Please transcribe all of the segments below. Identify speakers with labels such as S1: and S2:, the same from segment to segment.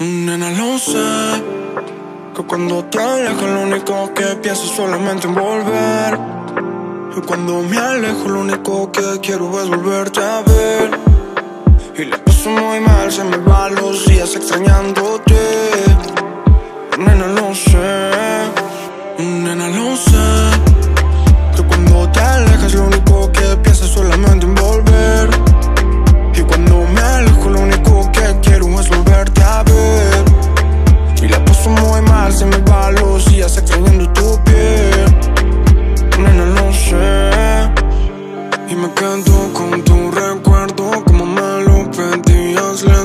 S1: Nena, lo sé. Que cuando te alejo lo único que pienso es solamente en volver. Y cuando me alejo lo único que quiero es volverte a ver. Y le paso muy mal, se me van los días extrañándote. Nena, lo sé. Nena, lo sé.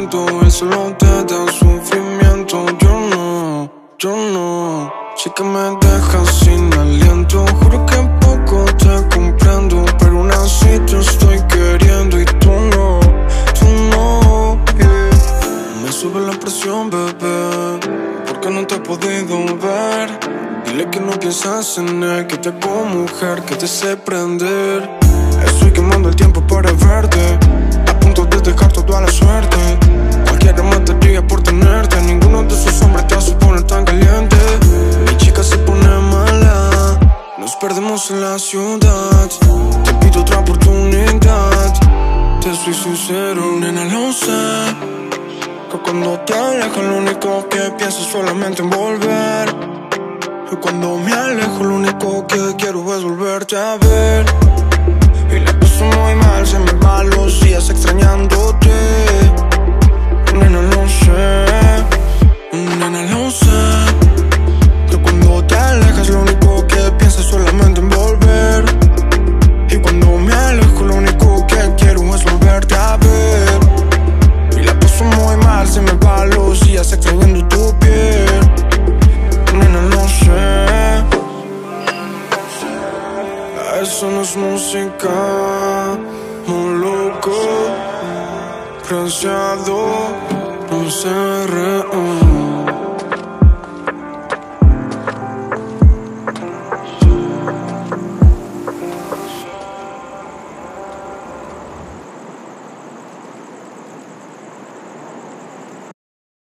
S1: Lento. Él solo te da sufrimiento, yo no, yo no. Sé que me dejas sin aliento, juro que poco te comprendo, pero aún así te estoy queriendo y tú no, tú no. yeah. Me sube la presión, bebé, porque no te he podido ver. Dile que no piensas en él, que te hago mujer, que te sé prender. Estoy quemando el tiempo para verte, ciudad. Te pido otra oportunidad, te soy sincero, nena, lo sé. Que cuando te alejo lo único que pienso es solamente en volver Y cuando me alejo lo único que quiero es volverte a ver Y la paso muy mal, se me van los días Eso no es música Muy loco Preciado No sé real